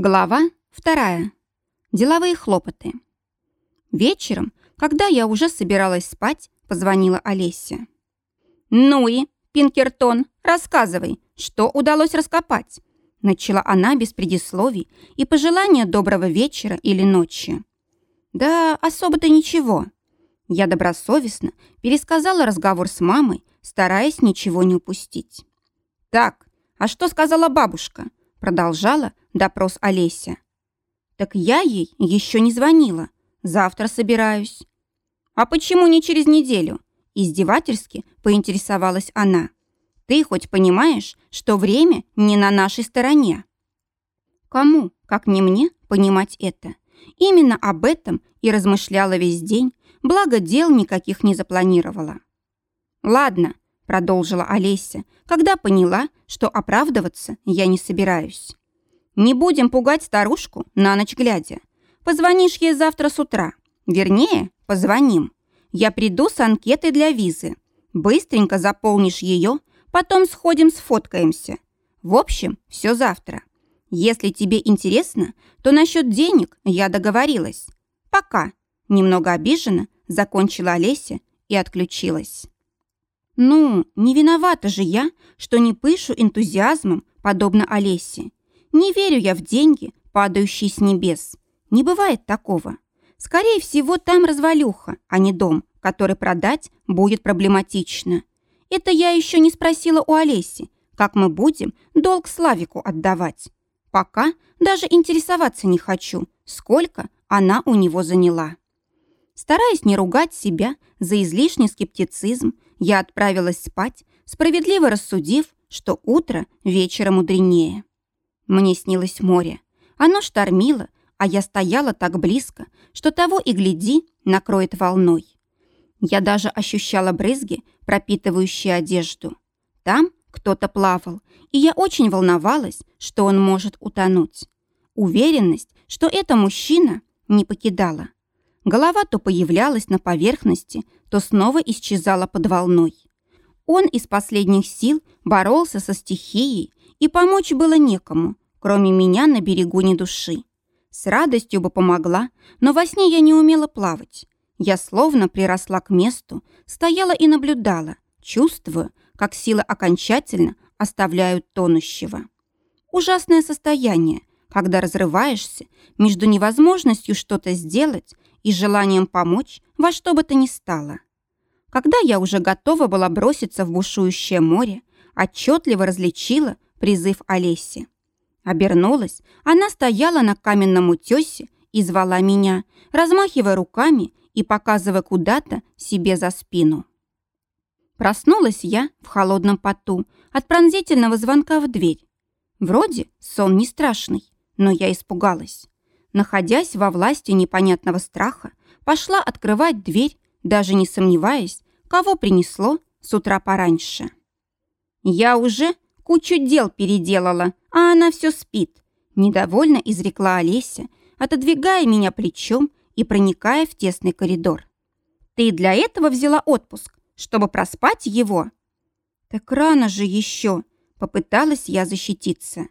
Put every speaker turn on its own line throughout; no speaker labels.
Глава вторая. Деловые хлопоты. Вечером, когда я уже собиралась спать, позвонила Олеся. «Ну и, Пинкертон, рассказывай, что удалось раскопать?» Начала она без предисловий и пожелания доброго вечера или ночи. «Да, особо-то ничего». Я добросовестно пересказала разговор с мамой, стараясь ничего не упустить. «Так, а что сказала бабушка?» Продолжала допрос Олеся. «Так я ей еще не звонила. Завтра собираюсь». «А почему не через неделю?» Издевательски поинтересовалась она. «Ты хоть понимаешь, что время не на нашей стороне?» Кому, как не мне, понимать это? Именно об этом и размышляла весь день, благо дел никаких не запланировала. «Ладно», — продолжила Олеся, когда поняла, что оправдываться я не собираюсь. Не будем пугать старушку на ночь глядя. Позвонишь ей завтра с утра. Вернее, позвоним. Я приду с анкетой для визы. Быстренько заполнишь ее, потом сходим сфоткаемся. В общем, все завтра. Если тебе интересно, то насчет денег я договорилась. Пока. Немного обижена, закончила Олеся и отключилась. Ну, не виновата же я, что не пышу энтузиазмом, подобно Олесе. Не верю я в деньги, падающие с небес. Не бывает такого. Скорее всего, там развалюха, а не дом, который продать будет проблематично. Это я еще не спросила у Олеси, как мы будем долг Славику отдавать. Пока даже интересоваться не хочу, сколько она у него заняла. Стараясь не ругать себя за излишний скептицизм, я отправилась спать, справедливо рассудив, что утро вечера мудренее. Мне снилось море. Оно штормило, а я стояла так близко, что того и гляди, накроет волной. Я даже ощущала брызги, пропитывающие одежду. Там кто-то плавал, и я очень волновалась, что он может утонуть. Уверенность, что это мужчина, не покидала. Голова то появлялась на поверхности, то снова исчезала под волной. Он из последних сил боролся со стихией, и помочь было некому, кроме меня на берегу ни души. С радостью бы помогла, но во сне я не умела плавать. Я словно приросла к месту, стояла и наблюдала, чувствуя, как силы окончательно оставляют тонущего. Ужасное состояние, когда разрываешься между невозможностью что-то сделать и желанием помочь во что бы то ни стало. Когда я уже готова была броситься в бушующее море, отчетливо различила призыв Олеси. Обернулась, она стояла на каменном утесе и звала меня, размахивая руками и показывая куда-то себе за спину. Проснулась я в холодном поту от пронзительного звонка в дверь. Вроде сон не страшный, но я испугалась. Находясь во власти непонятного страха, пошла открывать дверь, даже не сомневаясь, кого принесло с утра пораньше. Я уже Кучу дел переделала, а она все спит. Недовольно изрекла Олеся, отодвигая меня плечом и проникая в тесный коридор. Ты для этого взяла отпуск, чтобы проспать его? Так рано же еще, попыталась я защититься.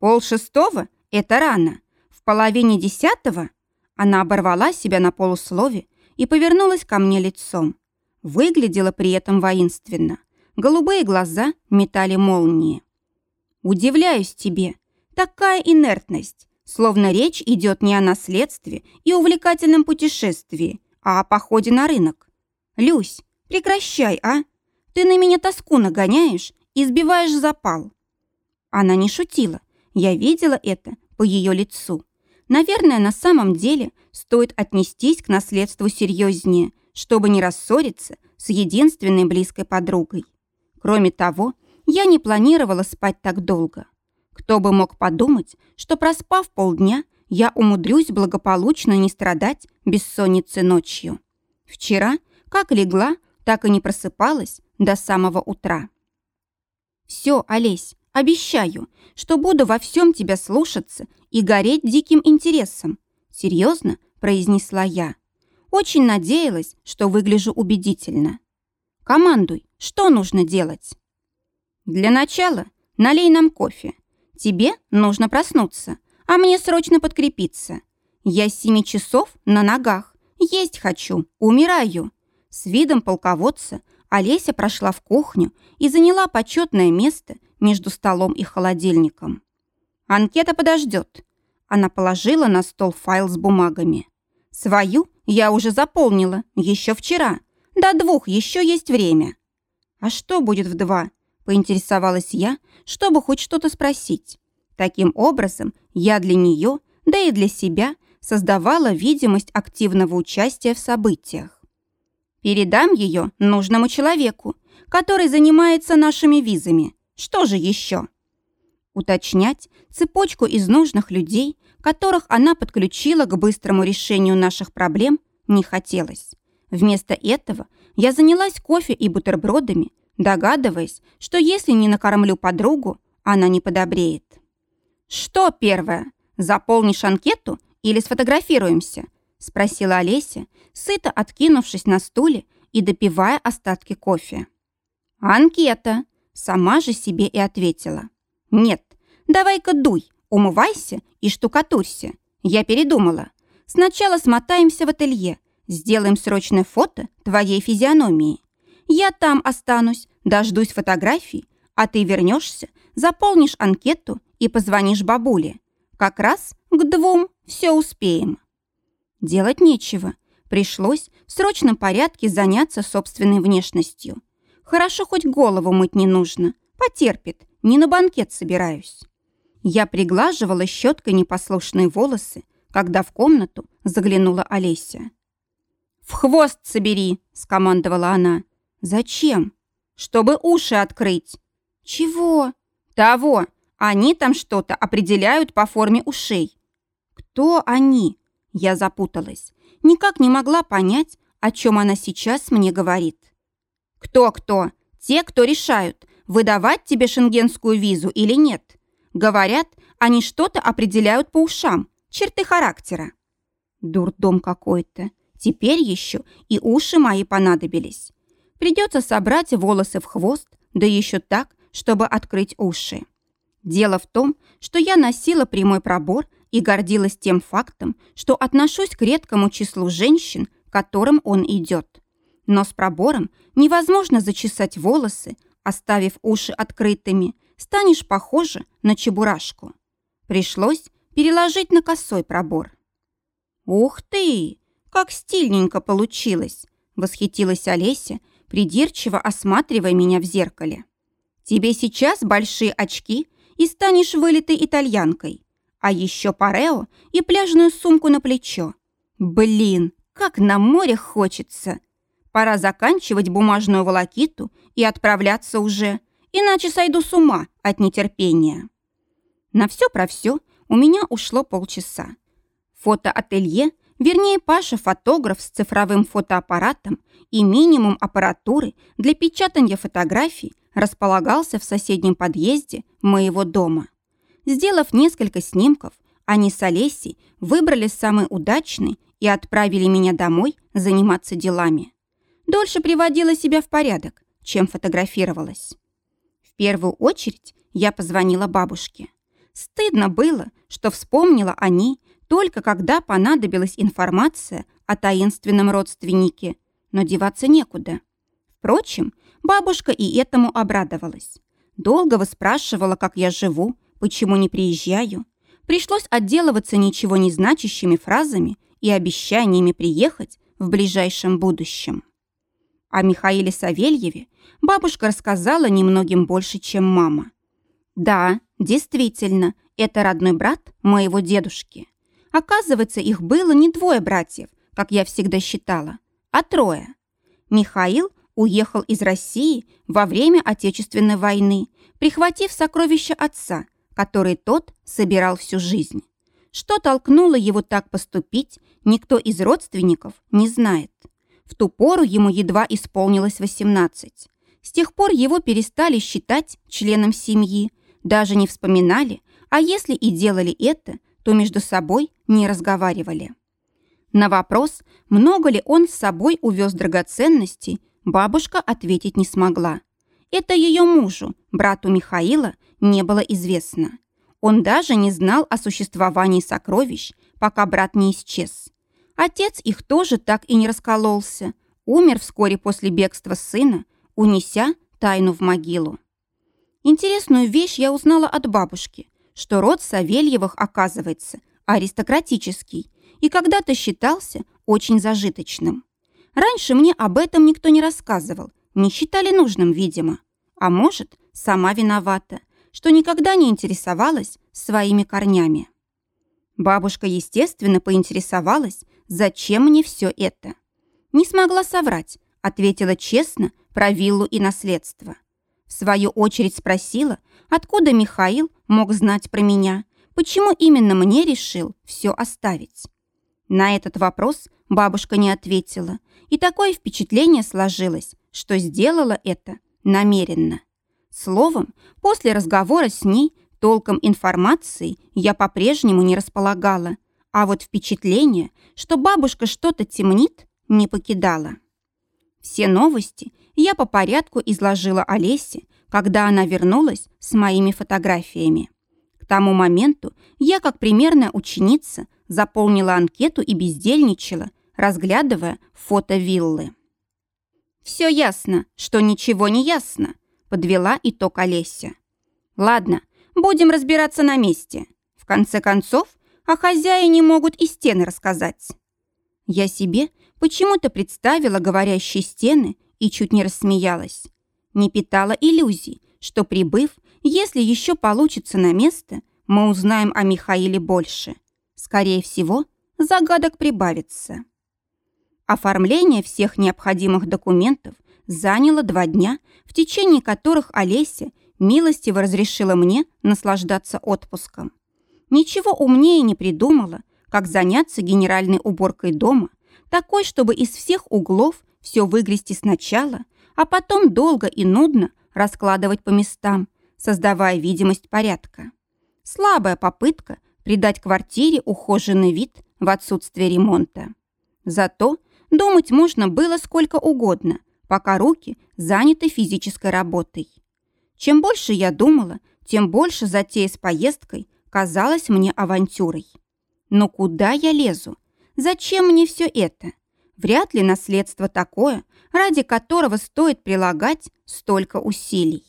Пол шестого — это рано. В половине десятого она оборвала себя на полуслове и повернулась ко мне лицом. Выглядела при этом воинственно. Голубые глаза метали молнии. «Удивляюсь тебе. Такая инертность. Словно речь идет не о наследстве и увлекательном путешествии, а о походе на рынок. Люсь, прекращай, а? Ты на меня тоску нагоняешь и сбиваешь запал». Она не шутила. Я видела это по ее лицу. Наверное, на самом деле стоит отнестись к наследству серьезнее, чтобы не рассориться с единственной близкой подругой. Кроме того, я не планировала спать так долго. Кто бы мог подумать, что проспав полдня, я умудрюсь благополучно не страдать бессонницей ночью. Вчера, как легла, так и не просыпалась до самого утра. «Все, Олесь, обещаю, что буду во всем тебя слушаться и гореть диким интересом», серьезно произнесла я. Очень надеялась, что выгляжу убедительно. Командуй, что нужно делать? Для начала налей нам кофе. Тебе нужно проснуться, а мне срочно подкрепиться. Я с семи часов на ногах, есть хочу, умираю. С видом полководца Олеся прошла в кухню и заняла почетное место между столом и холодильником. Анкета подождет. Она положила на стол файл с бумагами. Свою я уже заполнила еще вчера. До двух еще есть время. А что будет в два? Поинтересовалась я, чтобы хоть что-то спросить. Таким образом, я для нее, да и для себя, создавала видимость активного участия в событиях. Передам ее нужному человеку, который занимается нашими визами. Что же еще? Уточнять цепочку из нужных людей, которых она подключила к быстрому решению наших проблем, не хотелось. Вместо этого я занялась кофе и бутербродами, догадываясь, что если не накормлю подругу, она не подобреет. «Что первое? Заполнишь анкету или сфотографируемся?» – спросила Олеся, сыто откинувшись на стуле и допивая остатки кофе. «Анкета!» – сама же себе и ответила. «Нет, давай-ка дуй, умывайся и штукатурься. Я передумала. Сначала смотаемся в ателье, сделаем срочное фото твоей физиономии. Я там останусь, дождусь фотографий, а ты вернешься, заполнишь анкету и позвонишь бабуле. Как раз к двум все успеем». Делать нечего. Пришлось в срочном порядке заняться собственной внешностью. Хорошо, хоть голову мыть не нужно. Потерпит, не на банкет собираюсь. Я приглаживала щеткой непослушные волосы, когда в комнату заглянула Олеся. «В хвост собери!» – скомандовала она. «Зачем?» «Чтобы уши открыть». «Чего?» «Того. Они там что-то определяют по форме ушей». «Кто они?» Я запуталась. Никак не могла понять, о чем она сейчас мне говорит. «Кто-кто? Те, кто решают, выдавать тебе шенгенскую визу или нет. Говорят, они что-то определяют по ушам, черты характера». Дурдом какой-то. Теперь еще и уши мои понадобились. Придется собрать волосы в хвост, да еще так, чтобы открыть уши. Дело в том, что я носила прямой пробор и гордилась тем фактом, что отношусь к редкому числу женщин, которым он идет. Но с пробором невозможно зачесать волосы, оставив уши открытыми, станешь похожа на чебурашку. Пришлось переложить на косой пробор. «Ух ты! Как стильненько получилось!» — восхитилась Олеся, придирчиво осматривая меня в зеркале. «Тебе сейчас большие очки и станешь вылитой итальянкой а еще парео и пляжную сумку на плечо. Блин, как на море хочется. Пора заканчивать бумажную волокиту и отправляться уже, иначе сойду с ума от нетерпения. На все про все у меня ушло полчаса. Фотоателье, вернее Паша фотограф с цифровым фотоаппаратом и минимум аппаратуры для печатания фотографий располагался в соседнем подъезде моего дома. Сделав несколько снимков, они с Олесей выбрали самый удачный и отправили меня домой заниматься делами. Дольше приводила себя в порядок, чем фотографировалась. В первую очередь я позвонила бабушке. Стыдно было, что вспомнила о ней только когда понадобилась информация о таинственном родственнике, но деваться некуда. Впрочем, бабушка и этому обрадовалась. Долго выспрашивала, как я живу, почему не приезжаю, пришлось отделываться ничего не значащими фразами и обещаниями приехать в ближайшем будущем. О Михаиле Савельеве бабушка рассказала немногим больше, чем мама. Да, действительно, это родной брат моего дедушки. Оказывается, их было не двое братьев, как я всегда считала, а трое. Михаил уехал из России во время Отечественной войны, прихватив сокровища отца – который тот собирал всю жизнь. Что толкнуло его так поступить, никто из родственников не знает. В ту пору ему едва исполнилось 18. С тех пор его перестали считать членом семьи, даже не вспоминали, а если и делали это, то между собой не разговаривали. На вопрос, много ли он с собой увез драгоценностей, бабушка ответить не смогла. Это ее мужу, брату Михаила, не было известно. Он даже не знал о существовании сокровищ, пока брат не исчез. Отец их тоже так и не раскололся. Умер вскоре после бегства сына, унеся тайну в могилу. Интересную вещь я узнала от бабушки, что род Савельевых, оказывается, аристократический и когда-то считался очень зажиточным. Раньше мне об этом никто не рассказывал, не считали нужным, видимо. А может, сама виновата, что никогда не интересовалась своими корнями. Бабушка, естественно, поинтересовалась, зачем мне все это. Не смогла соврать, ответила честно про виллу и наследство. В свою очередь спросила, откуда Михаил мог знать про меня, почему именно мне решил все оставить. На этот вопрос бабушка не ответила, и такое впечатление сложилось, что сделала это намеренно. Словом, после разговора с ней толком информации я по-прежнему не располагала, а вот впечатление, что бабушка что-то темнит, не покидало. Все новости я по порядку изложила Олесе, когда она вернулась с моими фотографиями. К тому моменту я, как примерная ученица, заполнила анкету и бездельничала, разглядывая фото виллы. «Все ясно, что ничего не ясно», — подвела итог Олеся. «Ладно, будем разбираться на месте. В конце концов, о хозяине могут и стены рассказать». Я себе почему-то представила говорящие стены и чуть не рассмеялась. Не питала иллюзий, что, прибыв, если еще получится на место, мы узнаем о Михаиле больше. Скорее всего, загадок прибавится. Оформление всех необходимых документов заняло два дня, в течение которых Олеся милостиво разрешила мне наслаждаться отпуском. Ничего умнее не придумала, как заняться генеральной уборкой дома, такой, чтобы из всех углов все выгрести сначала, а потом долго и нудно раскладывать по местам, создавая видимость порядка. Слабая попытка придать квартире ухоженный вид в отсутствие ремонта. Зато думать можно было сколько угодно, пока руки заняты физической работой. Чем больше я думала, тем больше затея с поездкой казалась мне авантюрой. Но куда я лезу? Зачем мне все это? Вряд ли наследство такое, ради которого стоит прилагать столько усилий.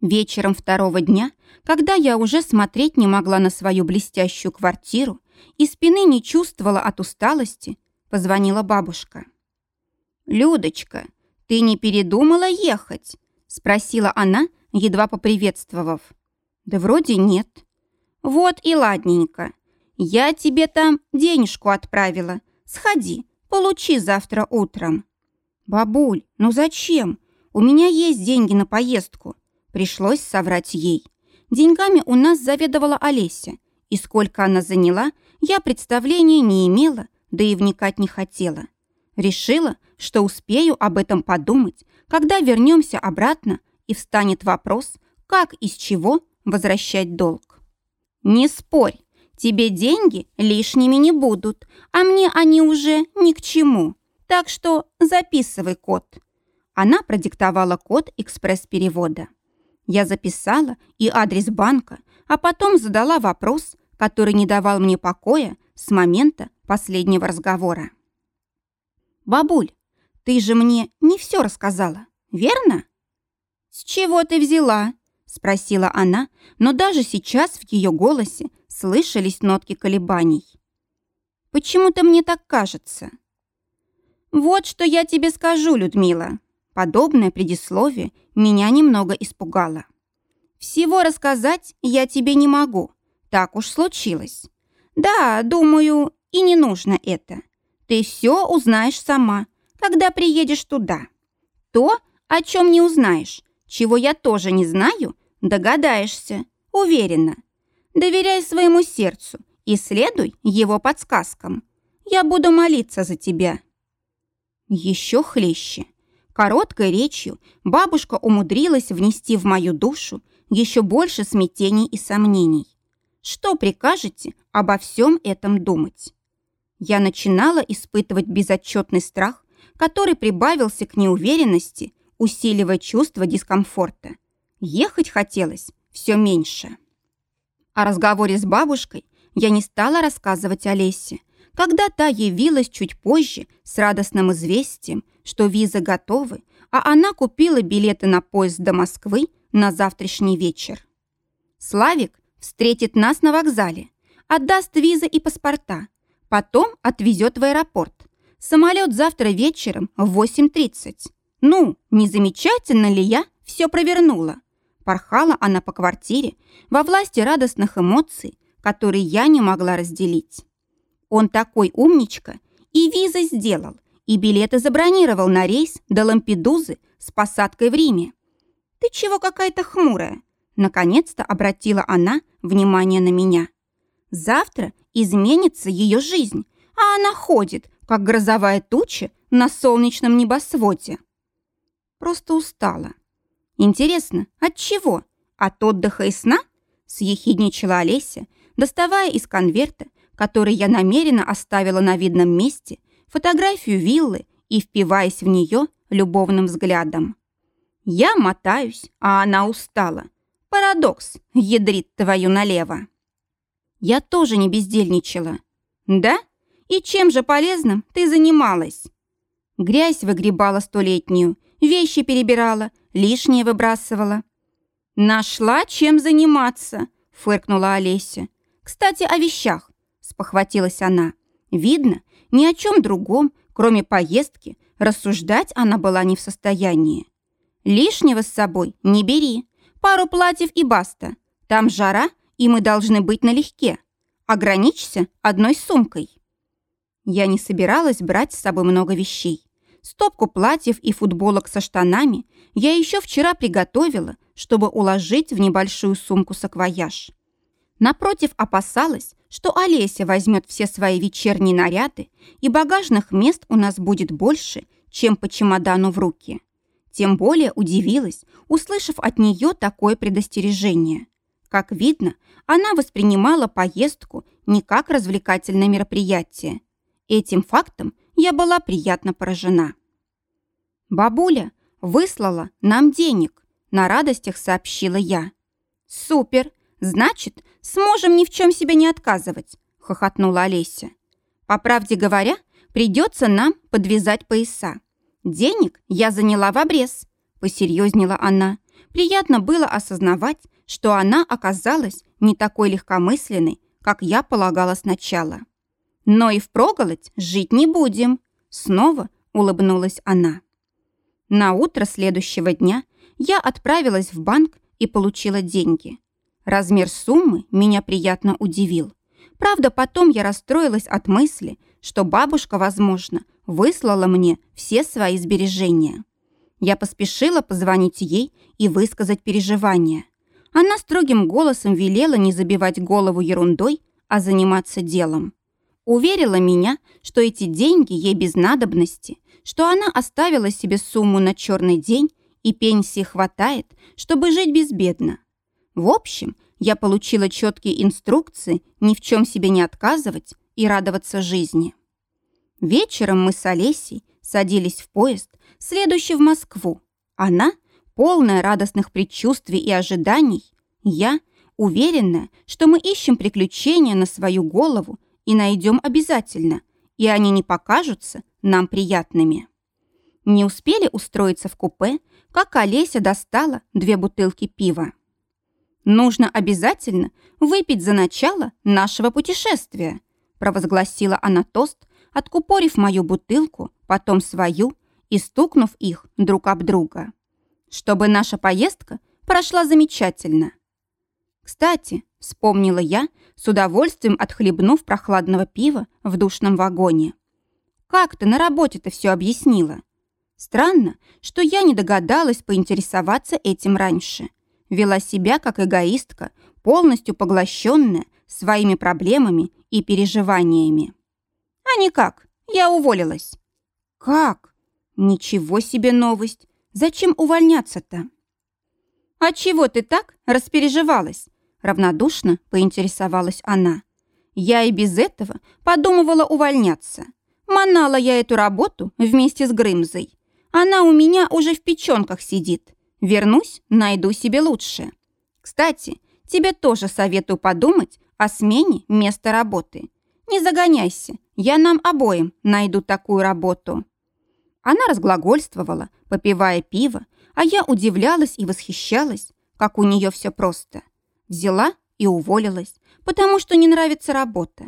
Вечером второго дня, когда я уже смотреть не могла на свою блестящую квартиру и спины не чувствовала от усталости, позвонила бабушка. «Людочка, ты не передумала ехать?» — спросила она, едва поприветствовав. «Да вроде нет». «Вот и ладненько. Я тебе там денежку отправила. Сходи, получи завтра утром». «Бабуль, ну зачем? У меня есть деньги на поездку. Пришлось соврать ей. Деньгами у нас заведовала Олеся, и сколько она заняла, я представления не имела, да и вникать не хотела. Решила, что успею об этом подумать, когда вернемся обратно и встанет вопрос, как и с чего возвращать долг. Не спорь, тебе деньги лишними не будут, а мне они уже ни к чему. Так что записывай код. Она продиктовала код экспресс-перевода. Я записала и адрес банка, а потом задала вопрос, который не давал мне покоя с момента последнего разговора. «Бабуль, ты же мне не все рассказала, верно?» «С чего ты взяла?» – спросила она, но даже сейчас в ее голосе слышались нотки колебаний. «Почему-то мне так кажется». «Вот что я тебе скажу, Людмила. Подобное предисловие меня немного испугало. Всего рассказать я тебе не могу. Так уж случилось. Да, думаю, и не нужно это. Ты все узнаешь сама, когда приедешь туда. То, о чем не узнаешь, чего я тоже не знаю, догадаешься, уверена. Доверяй своему сердцу и следуй его подсказкам. Я буду молиться за тебя. Еще хлеще. Короткой речью бабушка умудрилась внести в мою душу еще больше смятений и сомнений. Что прикажете обо всем этом думать? Я начинала испытывать безотчетный страх, который прибавился к неуверенности, усиливая чувство дискомфорта. Ехать хотелось все меньше. О разговоре с бабушкой я не стала рассказывать Олесе, когда та явилась чуть позже с радостным известием, что визы готовы, а она купила билеты на поезд до Москвы на завтрашний вечер. Славик встретит нас на вокзале, отдаст визы и паспорта, потом отвезет в аэропорт. Самолет завтра вечером в 8.30. Ну, не замечательно ли я все провернула? Порхала она по квартире во власти радостных эмоций, которые я не могла разделить. Он такой умничка, и визы сделал, и билеты забронировал на рейс до Лампедузы с посадкой в Риме. «Ты чего какая-то хмурая?» Наконец-то обратила она внимание на меня. «Завтра изменится ее жизнь, а она ходит, как грозовая туча на солнечном небосводе». Просто устала. «Интересно, от чего? От отдыха и сна?» съехидничала Олеся, доставая из конверта, который я намеренно оставила на видном месте, фотографию виллы и впиваясь в нее любовным взглядом. Я мотаюсь, а она устала. Парадокс, ядрит твою налево. Я тоже не бездельничала. Да? И чем же полезным ты занималась? Грязь выгребала столетнюю, вещи перебирала, лишнее выбрасывала. «Нашла, чем заниматься», — фыркнула Олеся. «Кстати, о вещах», — спохватилась она. «Видно, ни о чем другом, кроме поездки, рассуждать она была не в состоянии. Лишнего с собой не бери. Пару платьев и баста. Там жара, и мы должны быть налегке. Ограничься одной сумкой». Я не собиралась брать с собой много вещей. Стопку платьев и футболок со штанами я еще вчера приготовила, чтобы уложить в небольшую сумку-саквояж. Напротив, опасалась, что Олеся возьмет все свои вечерние наряды, и багажных мест у нас будет больше, чем по чемодану в руки. Тем более удивилась, услышав от нее такое предостережение. Как видно, она воспринимала поездку не как развлекательное мероприятие. Этим фактом я была приятно поражена. «Бабуля выслала нам денег», — на радостях сообщила я. «Супер! Значит, сможем ни в чем себе не отказывать», — хохотнула Олеся. «По правде говоря, придется нам подвязать пояса. Денег я заняла в обрез», — посерьезнела она. Приятно было осознавать, что она оказалась не такой легкомысленной, как я полагала сначала. Но и впроголодь жить не будем. Снова улыбнулась она. На утро следующего дня я отправилась в банк и получила деньги. Размер суммы меня приятно удивил. Правда, потом я расстроилась от мысли, что бабушка, возможно, выслала мне все свои сбережения. Я поспешила позвонить ей и высказать переживания. Она строгим голосом велела не забивать голову ерундой, а заниматься делом. Уверила меня, что эти деньги ей без надобности, что она оставила себе сумму на черный день и пенсии хватает, чтобы жить безбедно. В общем, я получила четкие инструкции ни в чем себе не отказывать и радоваться жизни. Вечером мы с Олесей садились в поезд, следующий в Москву. Она, полная радостных предчувствий и ожиданий, я, уверенная, что мы ищем приключения на свою голову и найдем обязательно, и они не покажутся нам приятными. Не успели устроиться в купе, как Олеся достала две бутылки пива. «Нужно обязательно выпить за начало нашего путешествия», провозгласила она тост, откупорив мою бутылку, потом свою и стукнув их друг об друга. «Чтобы наша поездка прошла замечательно». Кстати, Вспомнила я, с удовольствием отхлебнув прохладного пива в душном вагоне. «Как ты на работе-то все объяснила?» Странно, что я не догадалась поинтересоваться этим раньше. Вела себя как эгоистка, полностью поглощенная своими проблемами и переживаниями. «А никак, я уволилась». «Как? Ничего себе новость! Зачем увольняться-то?» «А чего ты так распереживалась?» Равнодушно поинтересовалась она. Я и без этого подумывала увольняться. Манала я эту работу вместе с Грымзой. Она у меня уже в печенках сидит. Вернусь, найду себе лучше. Кстати, тебе тоже советую подумать о смене места работы. Не загоняйся, я нам обоим найду такую работу». Она разглагольствовала, попивая пиво, а я удивлялась и восхищалась, как у нее все просто. Взяла и уволилась, потому что не нравится работа.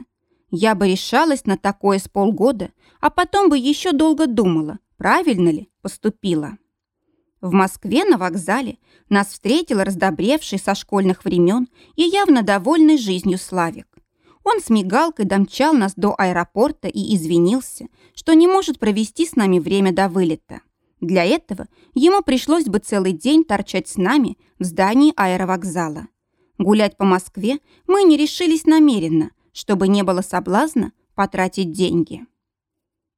Я бы решалась на такое с полгода, а потом бы еще долго думала, правильно ли поступила. В Москве на вокзале нас встретил раздобревший со школьных времен и явно довольный жизнью Славик. Он с мигалкой домчал нас до аэропорта и извинился, что не может провести с нами время до вылета. Для этого ему пришлось бы целый день торчать с нами в здании аэровокзала. Гулять по Москве мы не решились намеренно, чтобы не было соблазна потратить деньги.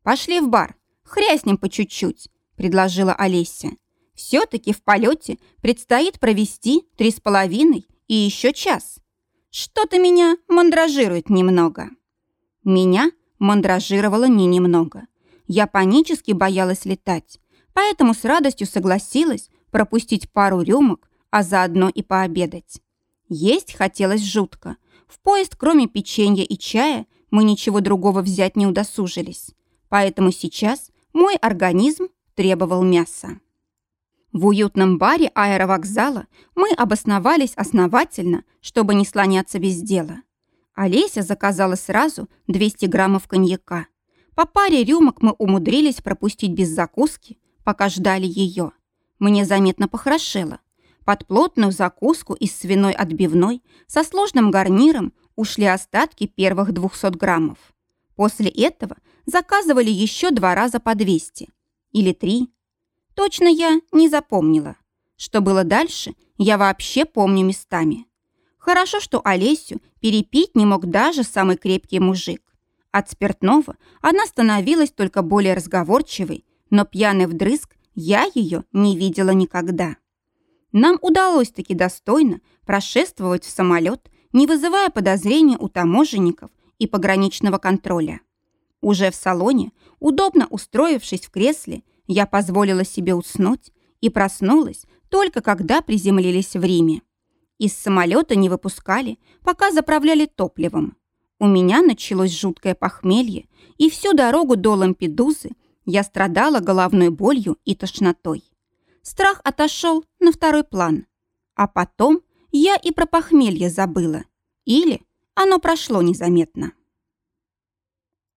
«Пошли в бар, хряснем по чуть-чуть», — предложила Олеся. «Все-таки в полете предстоит провести три с половиной и еще час. Что-то меня мандражирует немного». Меня мандражировало не немного. Я панически боялась летать, поэтому с радостью согласилась пропустить пару рюмок, а заодно и пообедать. Есть хотелось жутко. В поезд, кроме печенья и чая, мы ничего другого взять не удосужились. Поэтому сейчас мой организм требовал мяса. В уютном баре аэровокзала мы обосновались основательно, чтобы не слоняться без дела. Олеся заказала сразу 200 граммов коньяка. По паре рюмок мы умудрились пропустить без закуски, пока ждали ее. Мне заметно похорошело. Под плотную закуску из свиной отбивной со сложным гарниром ушли остатки первых 200 граммов. После этого заказывали еще два раза по 200. Или три. Точно я не запомнила. Что было дальше, я вообще помню местами. Хорошо, что Олесю перепить не мог даже самый крепкий мужик. От спиртного она становилась только более разговорчивой, но пьяный вдрызг я ее не видела никогда. Нам удалось таки достойно прошествовать в самолет, не вызывая подозрения у таможенников и пограничного контроля. Уже в салоне, удобно устроившись в кресле, я позволила себе уснуть и проснулась только когда приземлились в Риме. Из самолета не выпускали, пока заправляли топливом. У меня началось жуткое похмелье, и всю дорогу до Лампедузы я страдала головной болью и тошнотой. Страх отошел на второй план. А потом я и про похмелье забыла. Или оно прошло незаметно.